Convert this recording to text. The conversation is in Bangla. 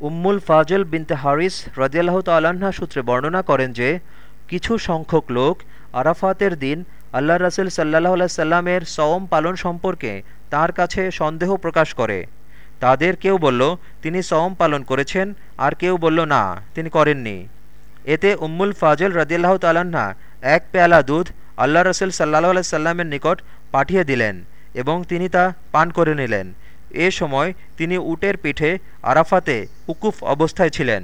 উম্মুল ফাজল বিনতে হারিস রদিয়াল্লাহ তাল্লাহ্না সূত্রে বর্ণনা করেন যে, কিছু সংখ্যক লোক আরাফাতের দিন আল্লাহ রসুল সাল্লাহ সাল্লামের সওম পালন সম্পর্কে তার কাছে সন্দেহ প্রকাশ করে। তাদের কেউ বলল, তিনি সওম পালন করেছেন। আর কেউ বলল, না, তিনি করেননি। এতে উম্মুল ফাজল রদিয়াল্লাহ তাল্লাহ্না এক পেয়ালা দুধ আল্লাহ রসুল সাল্লাহ সাল্লামের নিকট পাঠিয়ে দিলেন এবং তিনি তা পান করে নিলেন। এ সময় তিনি উটের পিঠে আরাফাতে উকুফ অবস্থায় ছিলেন।